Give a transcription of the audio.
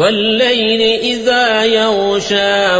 وَاللَّيْلِ إِذَا يَغْشَىٰ